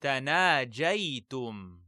تناجيتم.